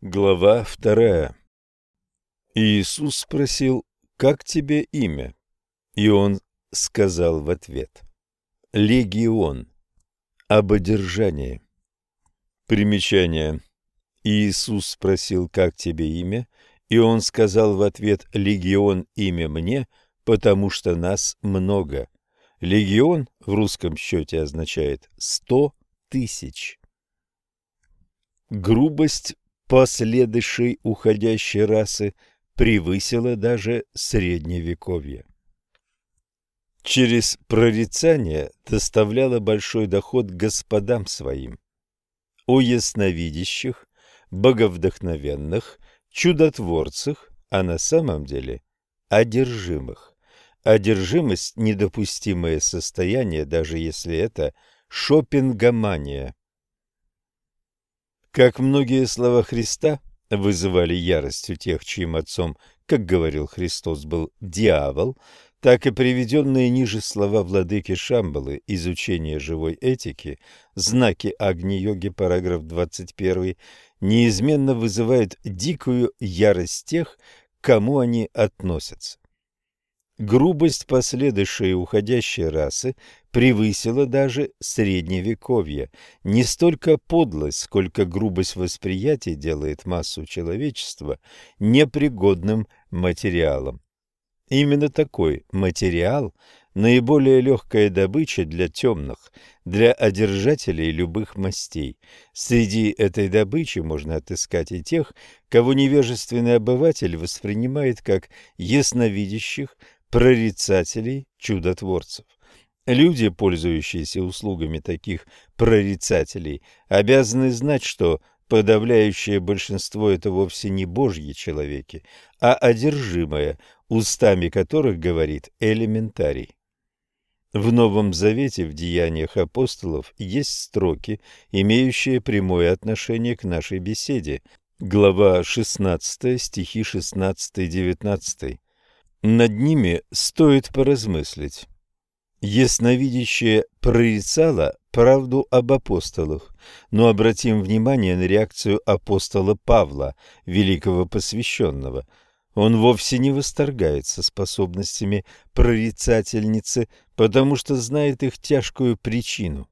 Глава вторая. Иисус спросил, «Как тебе имя?» И он сказал в ответ, «Легион, об одержании». Примечание. Иисус спросил, «Как тебе имя?» И он сказал в ответ, «Легион имя мне, потому что нас много». Легион в русском счете означает «сто тысяч». Грубость последующей уходящей расы превысила даже средневековье. Через прорицание доставляла большой доход господам своим. У ясновидящих, боговдохновенных, чудотворцах, а на самом деле одержимых. Одержимость – недопустимое состояние, даже если это шопингомания. Как многие слова Христа вызывали ярость у тех, чьим отцом, как говорил Христос, был дьявол, так и приведенные ниже слова владыки Шамбалы «Изучение живой этики», знаки Агни-йоги, параграф 21, неизменно вызывают дикую ярость тех, к кому они относятся. Грубость последующей уходящей расы превысила даже средневековье. Не столько подлость, сколько грубость восприятия делает массу человечества непригодным материалом. Именно такой материал – наиболее легкая добыча для темных, для одержателей любых мастей. Среди этой добычи можно отыскать и тех, кого невежественный обыватель воспринимает как ясновидящих, прорицателей, чудотворцев. Люди, пользующиеся услугами таких прорицателей, обязаны знать, что подавляющее большинство – это вовсе не божьи человеки, а одержимое, устами которых говорит элементарий. В Новом Завете в Деяниях апостолов есть строки, имеющие прямое отношение к нашей беседе. Глава 16, стихи 16-19. Над ними стоит поразмыслить. Ясновидящее прорицало правду об апостолах, но обратим внимание на реакцию апостола Павла, великого посвященного. Он вовсе не восторгается способностями прорицательницы, потому что знает их тяжкую причину.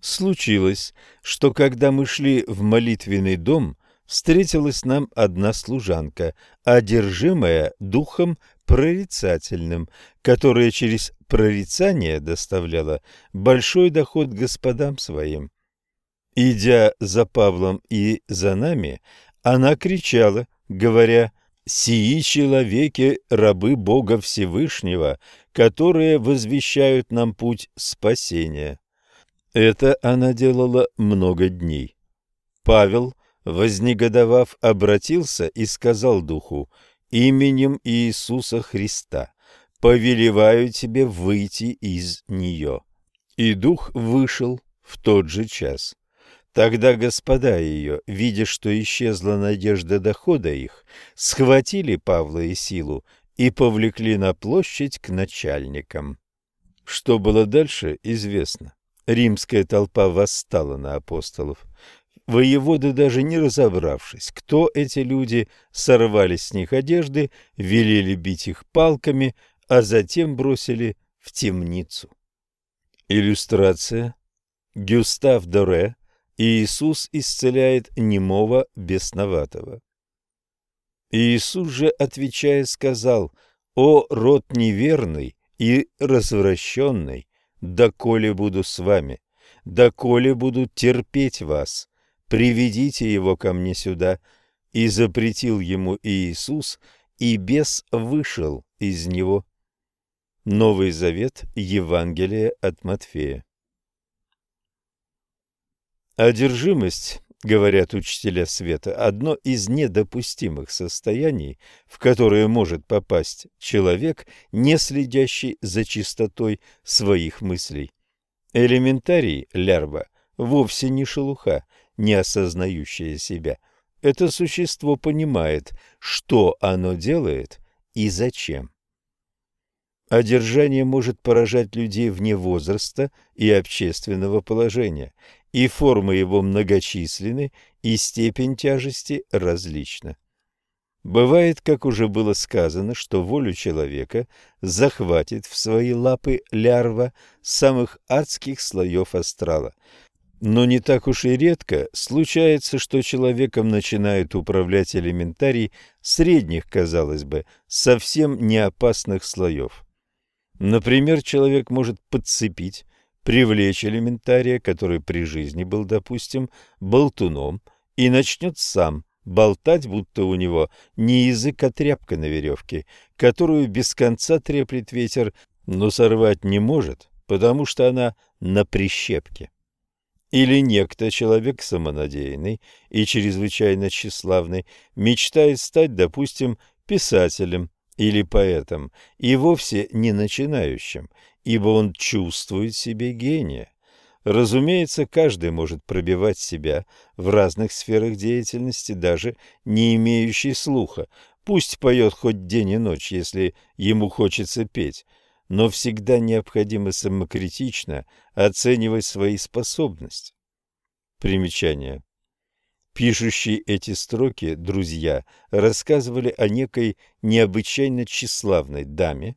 Случилось, что когда мы шли в молитвенный дом, встретилась нам одна служанка, одержимая духом прорицательным, которая через прорицание доставляла большой доход господам своим. Идя за Павлом и за нами, она кричала, говоря, «Сии человеки – рабы Бога Всевышнего, которые возвещают нам путь спасения». Это она делала много дней. Павел вознегодовав, обратился и сказал духу, «Именем Иисуса Христа повелеваю тебе выйти из нее». И дух вышел в тот же час. Тогда господа ее, видя, что исчезла надежда дохода их, схватили Павла и Силу и повлекли на площадь к начальникам. Что было дальше, известно. Римская толпа восстала на апостолов. Воеводы, даже не разобравшись, кто эти люди, сорвали с них одежды, велели бить их палками, а затем бросили в темницу. Иллюстрация. Гюстав Доре. Иисус исцеляет немого бесноватого. Иисус же, отвечая, сказал, «О, род неверный и развращенный, доколе буду с вами, доколе буду терпеть вас, приведите его ко мне сюда». И запретил ему Иисус, и бес вышел из него. Новый Завет, Евангелие от Матфея. Одержимость, говорят учителя света, одно из недопустимых состояний, в которое может попасть человек, не следящий за чистотой своих мыслей. Элементарий, лярва, вовсе не шелуха, не осознающее себя. Это существо понимает, что оно делает и зачем. Одержание может поражать людей вне возраста и общественного положения, и формы его многочисленны и степень тяжести различна. Бывает, как уже было сказано, что волю человека захватит в свои лапы лярва самых адских слоев астрала. Но не так уж и редко случается, что человеком начинают управлять элементарий средних, казалось бы, совсем не опасных слоев. Например, человек может подцепить, привлечь элементария, который при жизни был, допустим, болтуном, и начнет сам болтать, будто у него не язык, а тряпка на веревке, которую без конца треплет ветер, но сорвать не может, потому что она на прищепке. Или некто, человек самонадеянный и чрезвычайно тщеславный, мечтает стать, допустим, писателем или поэтом, и вовсе не начинающим, ибо он чувствует себе гения. Разумеется, каждый может пробивать себя в разных сферах деятельности, даже не имеющий слуха. Пусть поет хоть день и ночь, если ему хочется петь, но всегда необходимо самокритично оценивать свои способности. Примечание. Пишущие эти строки друзья рассказывали о некой необычайно тщеславной даме,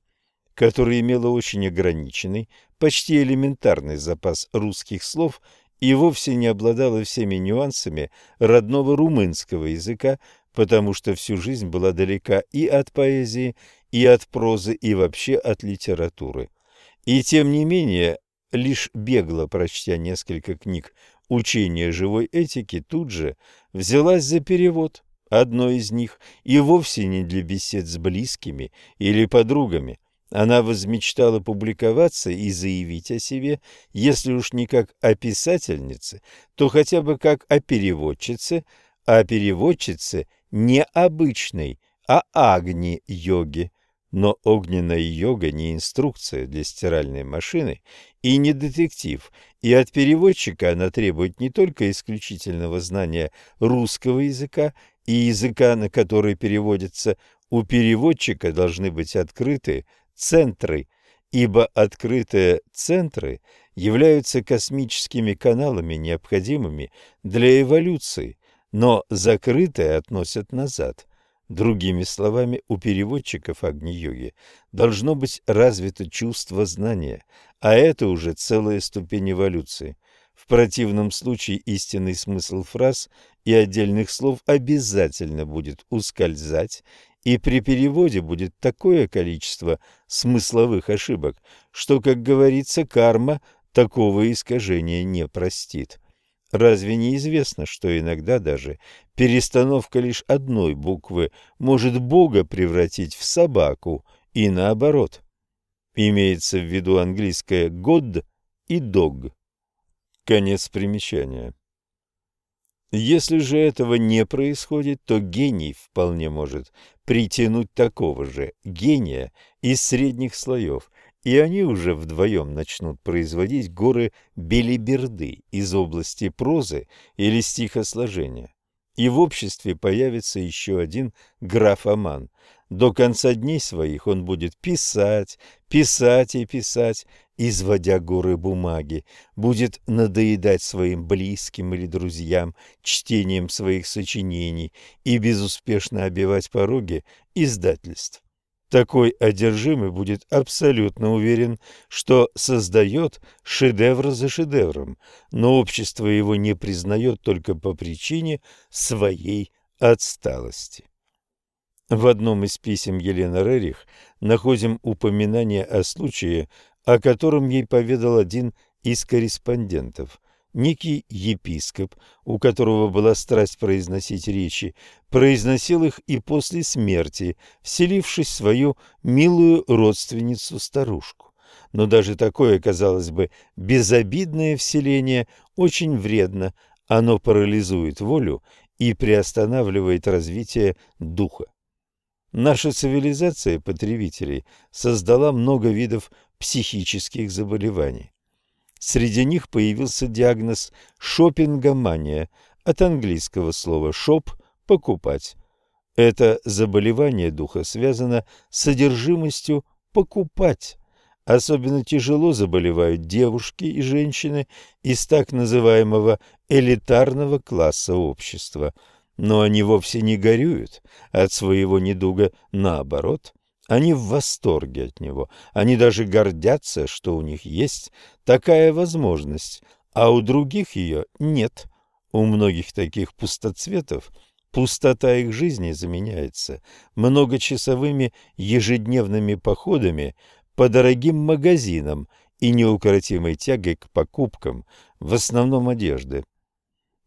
которая имела очень ограниченный, почти элементарный запас русских слов и вовсе не обладала всеми нюансами родного румынского языка, потому что всю жизнь была далека и от поэзии, и от прозы, и вообще от литературы. И тем не менее, лишь бегло прочтя несколько книг учения живой этики, тут же взялась за перевод одной из них, и вовсе не для бесед с близкими или подругами, она возмечтала публиковаться и заявить о себе, если уж не как о писательнице, то хотя бы как о переводчице, а переводчице не обычной, а агни-йоги. Но огненная йога не инструкция для стиральной машины и не детектив, и от переводчика она требует не только исключительного знания русского языка и языка, на который переводится, у переводчика должны быть открыты центры, ибо открытые центры являются космическими каналами, необходимыми для эволюции, но закрытые относят назад. Другими словами, у переводчиков Агни-йоги должно быть развито чувство знания, а это уже целая ступень эволюции. В противном случае истинный смысл фраз и отдельных слов обязательно будет ускользать и при переводе будет такое количество смысловых ошибок, что, как говорится, карма такого искажения не простит. Разве не известно, что иногда даже перестановка лишь одной буквы может Бога превратить в собаку и наоборот? Имеется в виду английское «god» и «dog». Конец примечания. Если же этого не происходит, то гений вполне может притянуть такого же гения из средних слоев, и они уже вдвоем начнут производить горы белиберды из области прозы или стихосложения. И в обществе появится еще один графоман, до конца дней своих он будет писать, писать и писать, изводя горы бумаги, будет надоедать своим близким или друзьям чтением своих сочинений и безуспешно обивать пороги издательств. Такой одержимый будет абсолютно уверен, что создает шедевр за шедевром, но общество его не признает только по причине своей отсталости. В одном из писем Елены Рерих находим упоминание о случае, о котором ей поведал один из корреспондентов. Некий епископ, у которого была страсть произносить речи, произносил их и после смерти, вселившись в свою милую родственницу-старушку. Но даже такое, казалось бы, безобидное вселение очень вредно, оно парализует волю и приостанавливает развитие духа. Наша цивилизация потребителей создала много видов психических заболеваний. Среди них появился диагноз шопингомания от английского слова «шоп» – «покупать». Это заболевание духа связано с содержимостью «покупать», Особенно тяжело заболевают девушки и женщины из так называемого элитарного класса общества. Но они вовсе не горюют от своего недуга, наоборот, они в восторге от него, они даже гордятся, что у них есть такая возможность, а у других ее нет. У многих таких пустоцветов пустота их жизни заменяется многочасовыми ежедневными походами по дорогим магазинам и неукротимой тягой к покупкам, в основном одежды.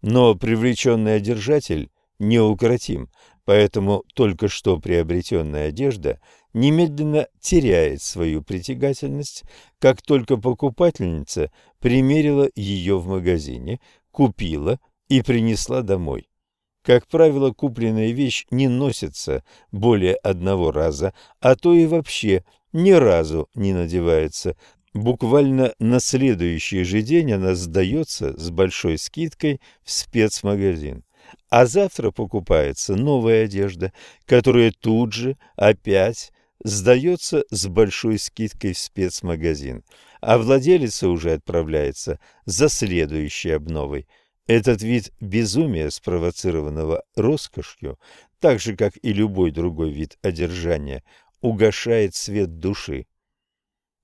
Но привлеченный одержатель неукротим, поэтому только что приобретенная одежда немедленно теряет свою притягательность, как только покупательница примерила ее в магазине, купила и принесла домой. Как правило, купленная вещь не носится более одного раза, а то и вообще ни разу не надевается. Буквально на следующий же день она сдается с большой скидкой в спецмагазин. А завтра покупается новая одежда, которая тут же опять сдается с большой скидкой в спецмагазин, а владелица уже отправляется за следующей обновой. Этот вид безумия, спровоцированного роскошью, так же, как и любой другой вид одержания, угошает свет души.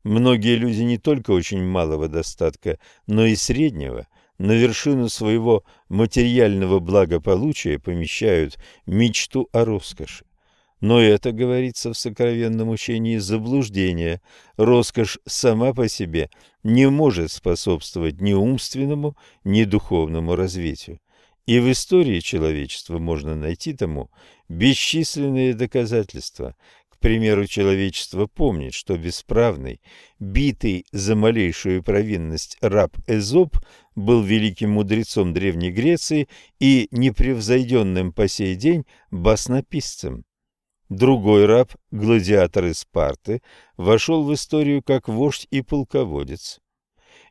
Многие люди не только очень малого достатка, но и среднего на вершину своего материального благополучия помещают мечту о роскоши. Но это, говорится в сокровенном учении, заблуждение. Роскошь сама по себе не может способствовать ни умственному, ни духовному развитию. И в истории человечества можно найти тому бесчисленные доказательства. Примеру, человечество помнит, что бесправный, битый за малейшую провинность раб Эзоп был великим мудрецом Древней Греции и непревзойденным по сей день баснописцем. Другой раб, гладиатор из Спарты, вошел в историю как вождь и полководец.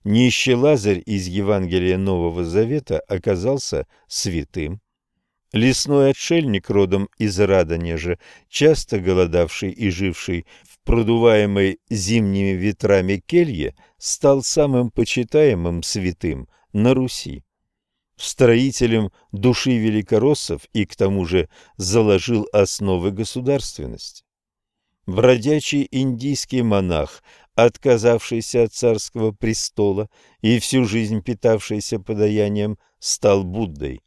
Нищий Лазарь из Евангелия Нового Завета оказался святым. Лесной отшельник родом из Радонежа, часто голодавший и живший в продуваемой зимними ветрами келье, стал самым почитаемым святым на Руси строителем души великороссов и к тому же заложил основы государственности. Бродячий индийский монах, отказавшийся от царского престола и всю жизнь питавшийся подаянием, стал Буддой.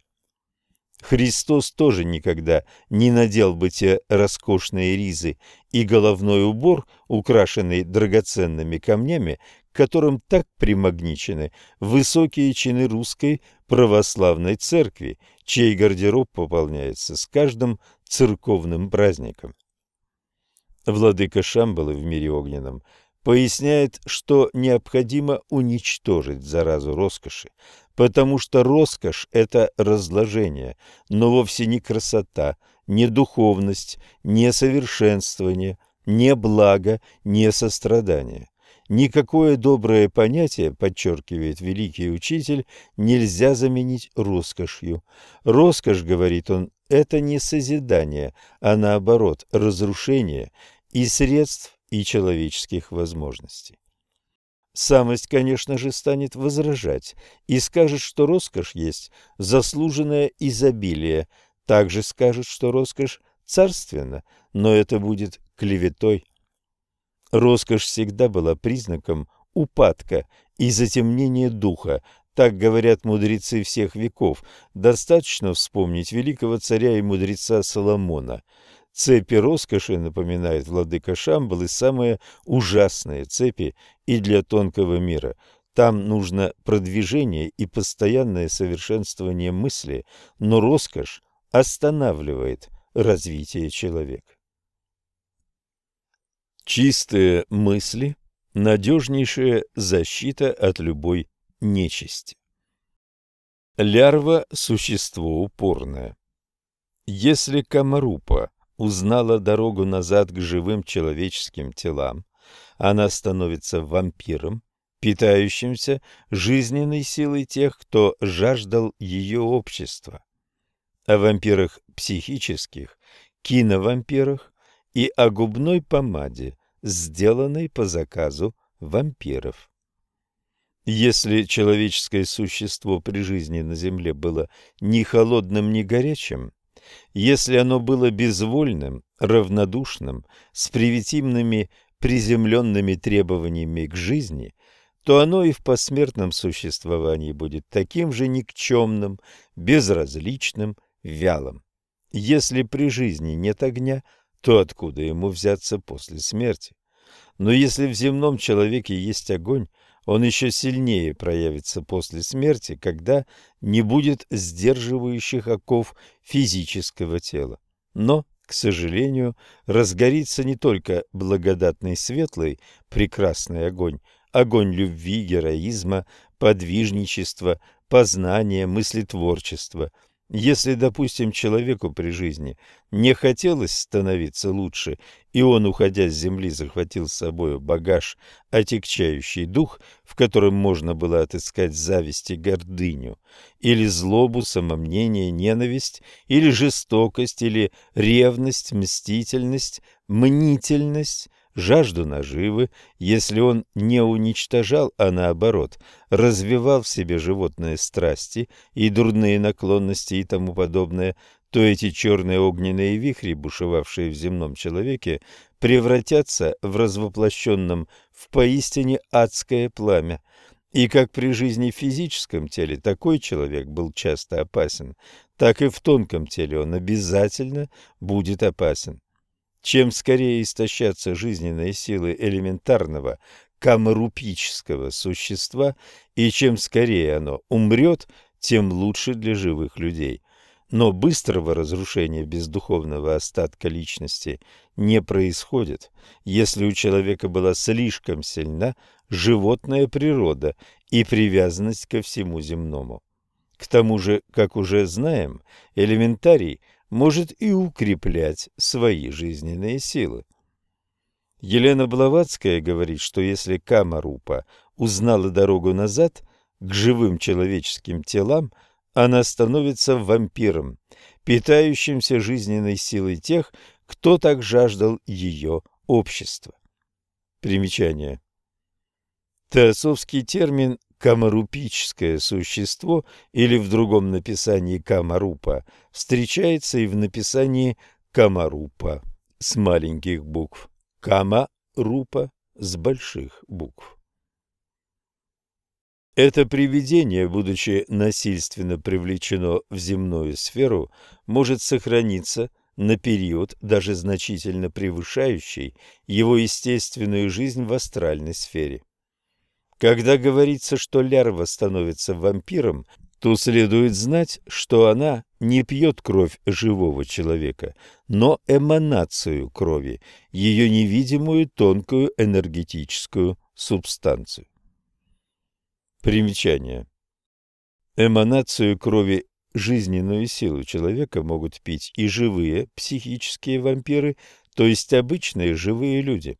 Христос тоже никогда не надел бы те роскошные ризы и головной убор, украшенный драгоценными камнями, к которым так примагничены высокие чины русской православной церкви, чей гардероб пополняется с каждым церковным праздником. Владыка Шамбалы в мире огненном поясняет, что необходимо уничтожить заразу роскоши, потому что роскошь – это разложение, но вовсе не красота, не духовность, не совершенствование, не благо, не сострадание. Никакое доброе понятие, подчеркивает великий учитель, нельзя заменить роскошью. Роскошь, говорит он, это не созидание, а наоборот разрушение и средств, и человеческих возможностей. Самость, конечно же, станет возражать и скажет, что роскошь есть заслуженное изобилие, также скажет, что роскошь царственна, но это будет клеветой. Роскошь всегда была признаком упадка и затемнения духа, так говорят мудрецы всех веков. Достаточно вспомнить великого царя и мудреца Соломона. Цепи роскоши, напоминает владыка Шамбалы, самые ужасные цепи и для тонкого мира. Там нужно продвижение и постоянное совершенствование мысли, но роскошь останавливает развитие человека. Чистые мысли – надежнейшая защита от любой нечисти. Лярва – существо упорное. Если Камарупа узнала дорогу назад к живым человеческим телам, она становится вампиром, питающимся жизненной силой тех, кто жаждал ее общества. О вампирах психических, киновампирах и о губной помаде, сделанной по заказу вампиров. Если человеческое существо при жизни на земле было ни холодным, ни горячим, если оно было безвольным, равнодушным, с привитивными приземленными требованиями к жизни, то оно и в посмертном существовании будет таким же никчемным, безразличным, вялым. Если при жизни нет огня, то откуда ему взяться после смерти? Но если в земном человеке есть огонь, он еще сильнее проявится после смерти, когда не будет сдерживающих оков физического тела. Но, к сожалению, разгорится не только благодатный светлый, прекрасный огонь, огонь любви, героизма, подвижничества, познания, мыслетворчества – если, допустим, человеку при жизни не хотелось становиться лучше, и он, уходя с земли, захватил с собой багаж, отягчающий дух, в котором можно было отыскать зависть и гордыню, или злобу, самомнение, ненависть, или жестокость, или ревность, мстительность, мнительность – жажду наживы, если он не уничтожал, а наоборот, развивал в себе животные страсти и дурные наклонности и тому подобное, то эти черные огненные вихри, бушевавшие в земном человеке, превратятся в развоплощенном в поистине адское пламя. И как при жизни в физическом теле такой человек был часто опасен, так и в тонком теле он обязательно будет опасен. Чем скорее истощатся жизненные силы элементарного камарупического существа, и чем скорее оно умрет, тем лучше для живых людей. Но быстрого разрушения бездуховного остатка личности не происходит, если у человека была слишком сильна животная природа и привязанность ко всему земному. К тому же, как уже знаем, элементарий – может и укреплять свои жизненные силы. Елена Блаватская говорит, что если Камарупа узнала дорогу назад к живым человеческим телам, она становится вампиром, питающимся жизненной силой тех, кто так жаждал ее общества. Примечание. Теософский термин камарупическое существо или в другом написании камарупа встречается и в написании камарупа с маленьких букв, камарупа с больших букв. Это привидение, будучи насильственно привлечено в земную сферу, может сохраниться на период, даже значительно превышающий его естественную жизнь в астральной сфере. Когда говорится, что лярва становится вампиром, то следует знать, что она не пьет кровь живого человека, но эманацию крови, ее невидимую тонкую энергетическую субстанцию. Примечание. Эманацию крови жизненную силу человека могут пить и живые психические вампиры, то есть обычные живые люди.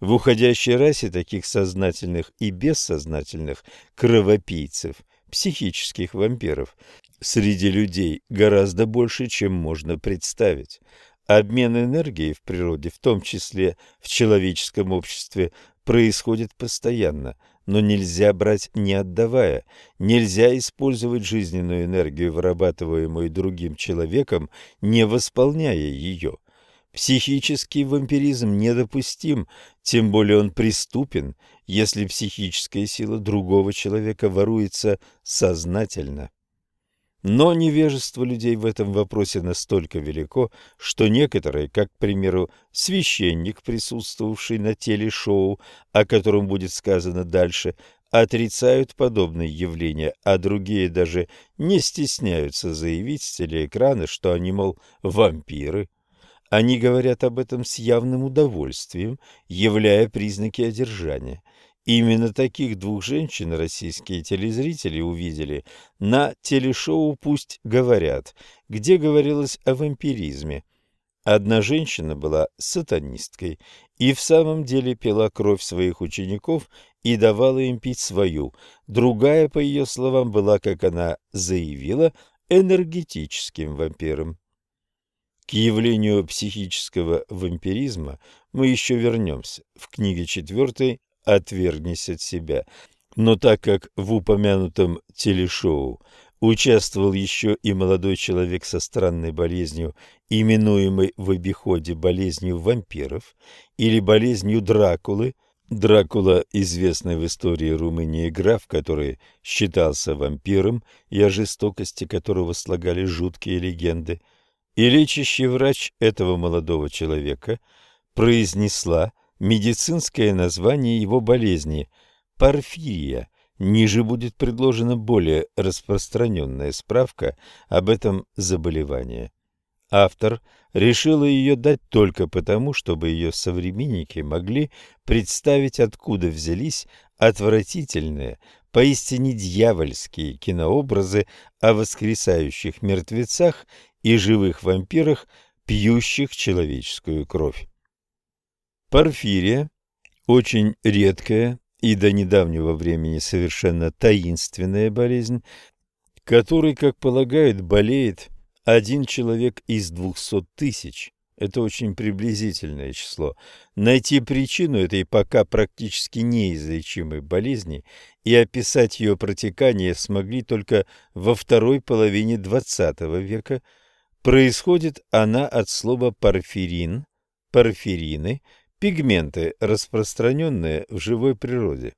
В уходящей расе таких сознательных и бессознательных кровопийцев, психических вампиров, среди людей гораздо больше, чем можно представить. Обмен энергией в природе, в том числе в человеческом обществе, происходит постоянно, но нельзя брать не отдавая, нельзя использовать жизненную энергию, вырабатываемую другим человеком, не восполняя ее – Психический вампиризм недопустим, тем более он преступен, если психическая сила другого человека воруется сознательно. Но невежество людей в этом вопросе настолько велико, что некоторые, как, к примеру, священник, присутствовавший на телешоу, о котором будет сказано дальше, отрицают подобные явления, а другие даже не стесняются заявить с телеэкрана, что они, мол, вампиры. Они говорят об этом с явным удовольствием, являя признаки одержания. Именно таких двух женщин российские телезрители увидели на телешоу «Пусть говорят», где говорилось о вампиризме. Одна женщина была сатанисткой и в самом деле пила кровь своих учеников и давала им пить свою. Другая, по ее словам, была, как она заявила, энергетическим вампиром. К явлению психического вампиризма мы еще вернемся в книге 4 «Отвергнись от себя». Но так как в упомянутом телешоу участвовал еще и молодой человек со странной болезнью, именуемой в обиходе болезнью вампиров или болезнью Дракулы. Дракула – известный в истории Румынии граф, который считался вампиром и о жестокости которого слагали жуткие легенды. И лечащий врач этого молодого человека произнесла медицинское название его болезни – порфирия – Ниже будет предложена более распространенная справка об этом заболевании. Автор решила ее дать только потому, чтобы ее современники могли представить, откуда взялись отвратительные, поистине дьявольские кинообразы о воскресающих мертвецах и живых вампирах, пьющих человеческую кровь. Порфирия – очень редкая и до недавнего времени совершенно таинственная болезнь, которой, как полагают, болеет один человек из двухсот тысяч. Это очень приблизительное число. Найти причину этой пока практически неизлечимой болезни и описать ее протекание смогли только во второй половине XX века. Происходит она от слова «порфирин», «порфирины», Пигменты, распространенные в живой природе.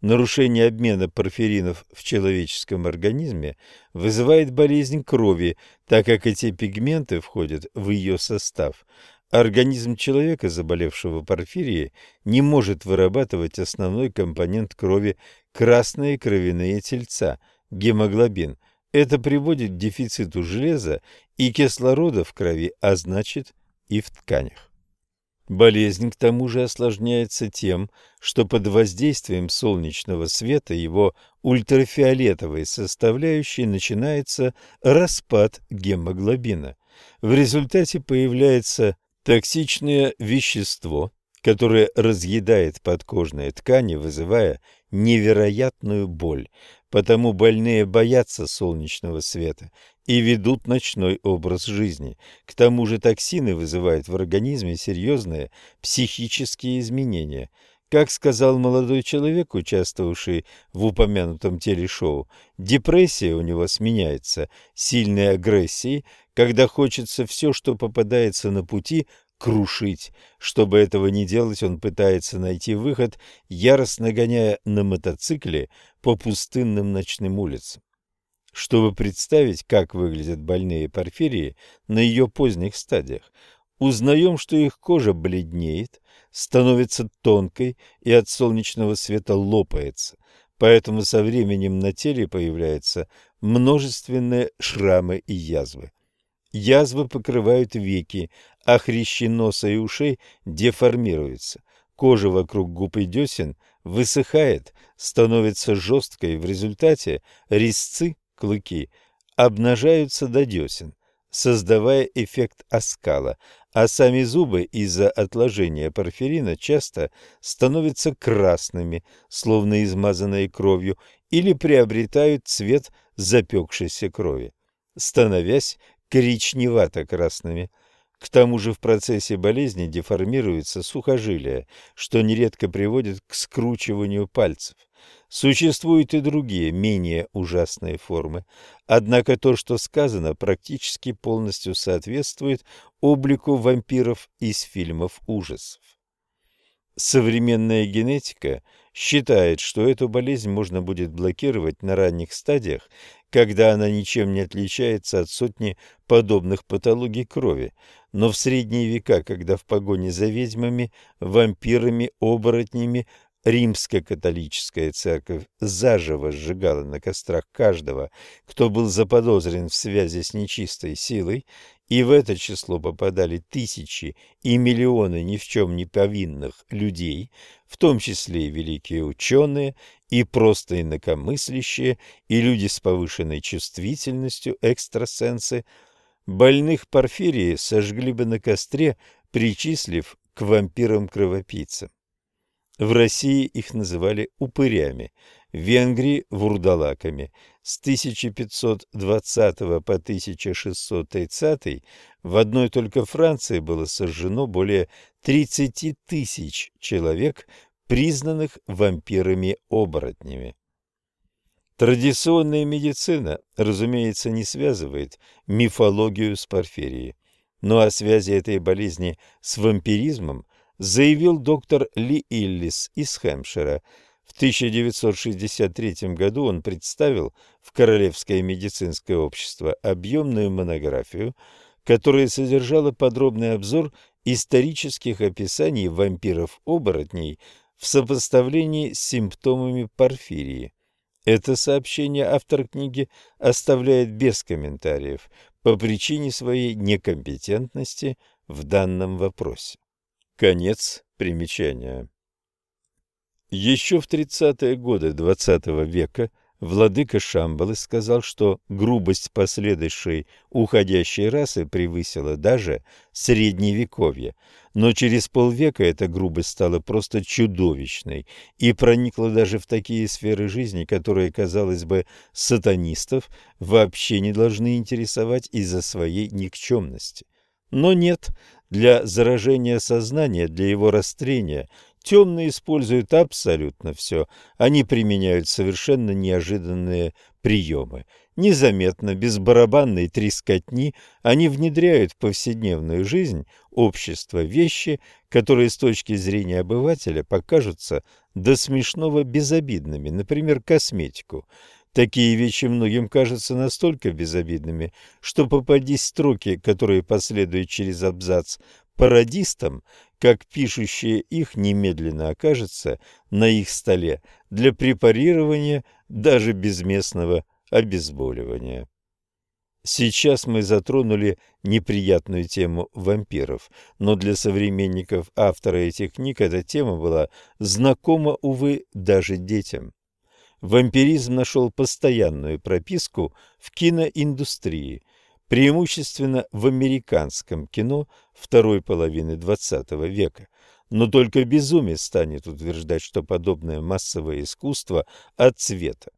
Нарушение обмена порфиринов в человеческом организме вызывает болезнь крови, так как эти пигменты входят в ее состав. Организм человека, заболевшего порфирией, не может вырабатывать основной компонент крови – красные кровяные тельца – гемоглобин. Это приводит к дефициту железа и кислорода в крови, а значит и в тканях. Болезнь к тому же осложняется тем, что под воздействием солнечного света его ультрафиолетовой составляющей начинается распад гемоглобина. В результате появляется токсичное вещество, которое разъедает подкожные ткани, вызывая невероятную боль. Потому больные боятся солнечного света и ведут ночной образ жизни. К тому же токсины вызывают в организме серьезные психические изменения. Как сказал молодой человек, участвовавший в упомянутом телешоу, депрессия у него сменяется сильной агрессией, когда хочется все, что попадается на пути, крушить. Чтобы этого не делать, он пытается найти выход, яростно гоняя на мотоцикле по пустынным ночным улицам. Чтобы представить, как выглядят больные порфирии на ее поздних стадиях, узнаем, что их кожа бледнеет, становится тонкой и от солнечного света лопается, поэтому со временем на теле появляются множественные шрамы и язвы. Язвы покрывают веки, а хрящи носа и ушей деформируются. Кожа вокруг губ и десен высыхает, становится жесткой, в результате резцы клыки обнажаются до десен, создавая эффект оскала, а сами зубы из-за отложения порфирина часто становятся красными, словно измазанные кровью, или приобретают цвет запекшейся крови, становясь коричневато-красными. К тому же в процессе болезни деформируются сухожилия, что нередко приводит к скручиванию пальцев. Существуют и другие, менее ужасные формы, однако то, что сказано, практически полностью соответствует облику вампиров из фильмов ужасов. Современная генетика считает, что эту болезнь можно будет блокировать на ранних стадиях, когда она ничем не отличается от сотни подобных патологий крови. Но в средние века, когда в погоне за ведьмами, вампирами, оборотнями Римско-католическая церковь заживо сжигала на кострах каждого, кто был заподозрен в связи с нечистой силой, и в это число попадали тысячи и миллионы ни в чем не повинных людей, в том числе и великие ученые, и просто инакомыслящие, и люди с повышенной чувствительностью, экстрасенсы, больных порфирии сожгли бы на костре, причислив к вампирам-кровопийцам. В России их называли упырями, в Венгрии – вурдалаками. С 1520 по 1630 в одной только Франции было сожжено более 30 тысяч человек признанных вампирами-оборотнями. Традиционная медицина, разумеется, не связывает мифологию с порфирией. Но о связи этой болезни с вампиризмом заявил доктор Ли Иллис из Хэмпшира. В 1963 году он представил в Королевское медицинское общество объемную монографию, которая содержала подробный обзор исторических описаний вампиров-оборотней в сопоставлении с симптомами порфирии. Это сообщение автор книги оставляет без комментариев по причине своей некомпетентности в данном вопросе. Конец примечания. Еще в 30-е годы XX -го века владыка Шамбалы сказал, что грубость последующей уходящей расы превысила даже средневековье, но через полвека эта грубость стала просто чудовищной и проникла даже в такие сферы жизни, которые, казалось бы, сатанистов вообще не должны интересовать из-за своей никчемности. Но нет, для заражения сознания, для его растрения темные используют абсолютно все. Они применяют совершенно неожиданные приемы. Незаметно, без барабанной трескотни, они внедряют в повседневную жизнь общества вещи, которые с точки зрения обывателя покажутся до смешного безобидными, например, косметику – Такие вещи многим кажутся настолько безобидными, что попадись строки, которые последуют через абзац пародистам, как пишущие их немедленно окажется на их столе для препарирования даже безместного обезболивания. Сейчас мы затронули неприятную тему вампиров, но для современников автора этих книг эта тема была знакома, увы, даже детям. Вампиризм нашел постоянную прописку в киноиндустрии, преимущественно в американском кино второй половины XX века. Но только безумец станет утверждать, что подобное массовое искусство от цвета.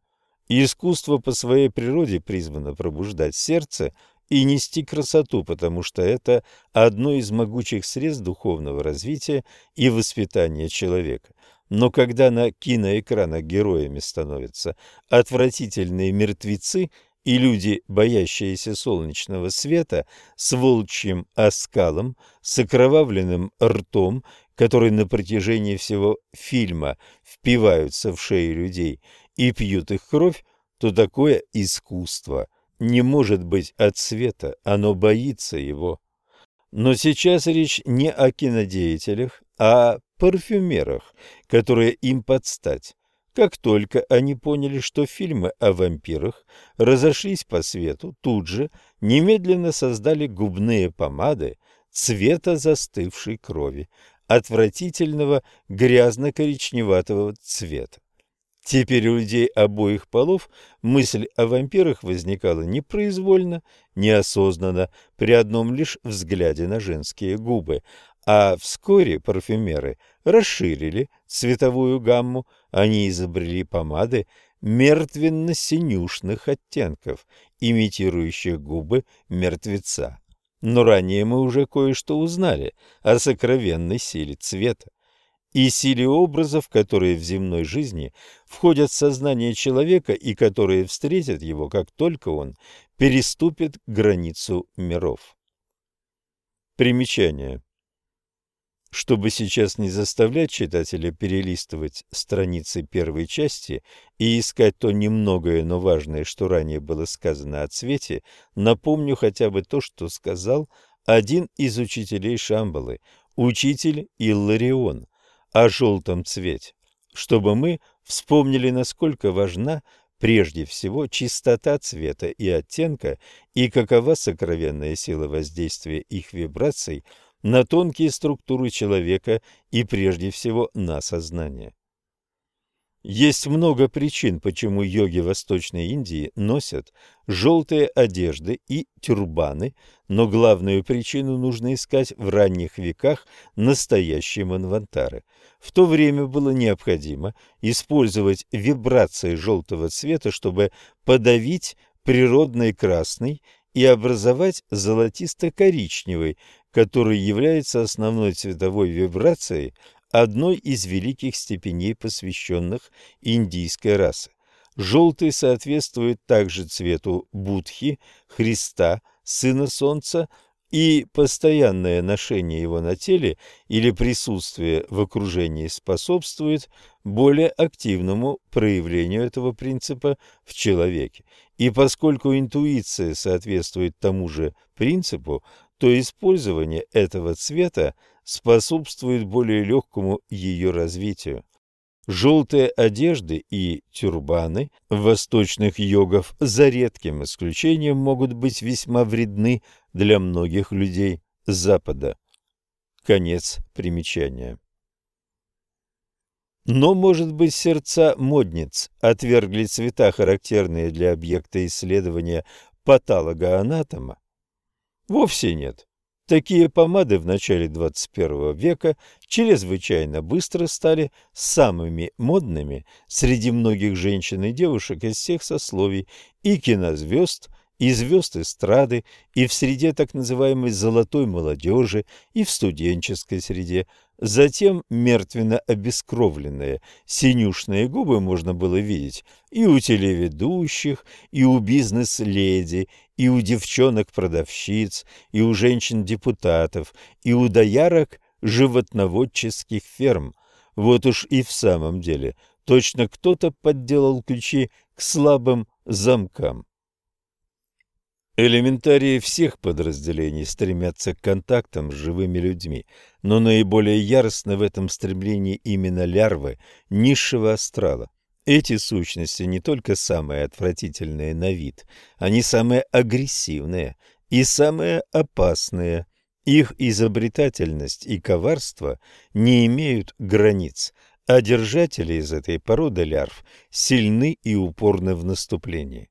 Искусство по своей природе призвано пробуждать сердце и нести красоту, потому что это одно из могучих средств духовного развития и воспитания человека. Но когда на киноэкранах героями становятся отвратительные мертвецы и люди, боящиеся солнечного света, с волчьим оскалом, с окровавленным ртом, который на протяжении всего фильма впиваются в шеи людей и пьют их кровь, то такое искусство не может быть от света, оно боится его. Но сейчас речь не о кинодеятелях, а парфюмерах, которые им подстать. Как только они поняли, что фильмы о вампирах разошлись по свету, тут же немедленно создали губные помады цвета застывшей крови, отвратительного грязно-коричневатого цвета. Теперь у людей обоих полов мысль о вампирах возникала непроизвольно, неосознанно, при одном лишь взгляде на женские губы, а вскоре парфюмеры расширили цветовую гамму, они изобрели помады мертвенно-синюшных оттенков, имитирующих губы мертвеца. Но ранее мы уже кое-что узнали о сокровенной силе цвета и силе образов, которые в земной жизни входят в сознание человека и которые встретят его, как только он переступит границу миров. Примечание. Чтобы сейчас не заставлять читателя перелистывать страницы первой части и искать то немногое, но важное, что ранее было сказано о цвете, напомню хотя бы то, что сказал один из учителей Шамбалы, учитель Илларион, о желтом цвете, чтобы мы вспомнили, насколько важна прежде всего чистота цвета и оттенка и какова сокровенная сила воздействия их вибраций на тонкие структуры человека и прежде всего на сознание. Есть много причин, почему йоги Восточной Индии носят желтые одежды и тюрбаны, но главную причину нужно искать в ранних веках настоящей манвантары. В то время было необходимо использовать вибрации желтого цвета, чтобы подавить природный красный и образовать золотисто-коричневый, который является основной цветовой вибрацией одной из великих степеней посвященных индийской расы. Желтый соответствует также цвету Будхи, Христа, Сына Солнца, и постоянное ношение его на теле или присутствие в окружении способствует более активному проявлению этого принципа в человеке. И поскольку интуиция соответствует тому же принципу, то использование этого цвета способствует более легкому ее развитию. Желтые одежды и тюрбаны восточных йогов за редким исключением могут быть весьма вредны для многих людей Запада. Конец примечания. Но, может быть, сердца модниц отвергли цвета, характерные для объекта исследования патологоанатома? Вовсе нет. Такие помады в начале 21 века чрезвычайно быстро стали самыми модными среди многих женщин и девушек из всех сословий и кинозвезд, и звезд эстрады, и в среде так называемой «золотой молодежи», и в студенческой среде. Затем мертвенно обескровленные синюшные губы можно было видеть и у телеведущих, и у бизнес-леди, и у девчонок-продавщиц, и у женщин-депутатов, и у доярок животноводческих ферм. Вот уж и в самом деле точно кто-то подделал ключи к слабым замкам. Элементарии всех подразделений стремятся к контактам с живыми людьми, но наиболее яростны в этом стремлении именно лярвы низшего астрала. Эти сущности не только самые отвратительные на вид, они самые агрессивные и самые опасные. Их изобретательность и коварство не имеют границ, а держатели из этой породы лярв сильны и упорны в наступлении.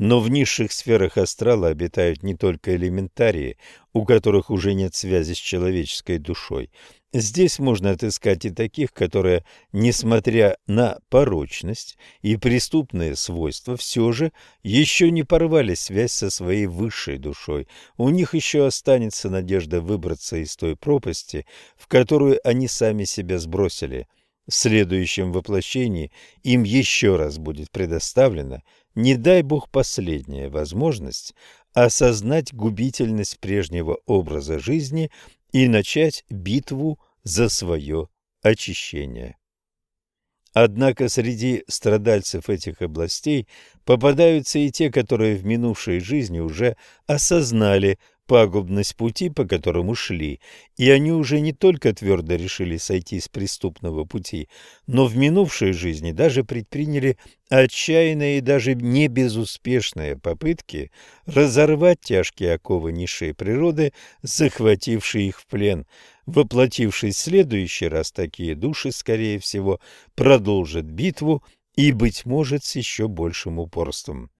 Но в низших сферах астрала обитают не только элементарии, у которых уже нет связи с человеческой душой. Здесь можно отыскать и таких, которые, несмотря на порочность и преступные свойства, все же еще не порвали связь со своей высшей душой. У них еще останется надежда выбраться из той пропасти, в которую они сами себя сбросили. В следующем воплощении им еще раз будет предоставлено – не дай Бог последняя возможность осознать губительность прежнего образа жизни и начать битву за свое очищение. Однако среди страдальцев этих областей попадаются и те, которые в минувшей жизни уже осознали пагубность пути, по которому шли, и они уже не только твердо решили сойти с преступного пути, но в минувшей жизни даже предприняли отчаянные и даже не безуспешные попытки разорвать тяжкие оковы низшей природы, захватившие их в плен. Воплотившись в следующий раз, такие души, скорее всего, продолжат битву и, быть может, с еще большим упорством.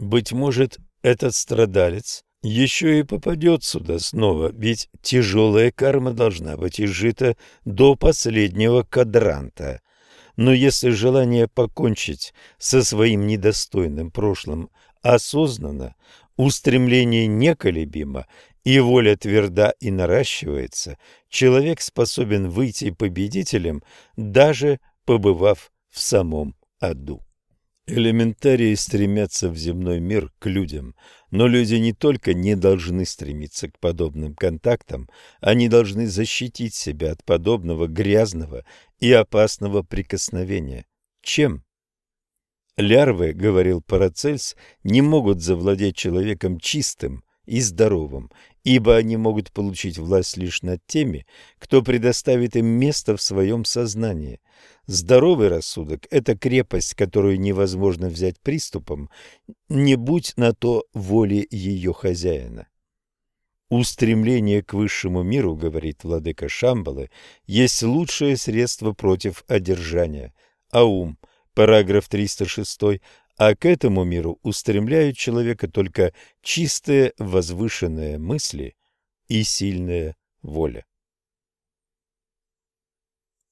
Быть может, этот страдалец еще и попадет сюда снова, ведь тяжелая карма должна быть изжита до последнего кадранта. Но если желание покончить со своим недостойным прошлым осознанно, устремление неколебимо и воля тверда и наращивается, человек способен выйти победителем, даже побывав в самом аду. Элементарии стремятся в земной мир к людям, но люди не только не должны стремиться к подобным контактам, они должны защитить себя от подобного грязного и опасного прикосновения. Чем? Лярвы, говорил Парацельс, не могут завладеть человеком чистым и здоровым, ибо они могут получить власть лишь над теми, кто предоставит им место в своем сознании. Здоровый рассудок – это крепость, которую невозможно взять приступом, не будь на то воли ее хозяина. Устремление к высшему миру, говорит владыка Шамбалы, есть лучшее средство против одержания. Аум, параграф 306, а к этому миру устремляют человека только чистые возвышенные мысли и сильная воля.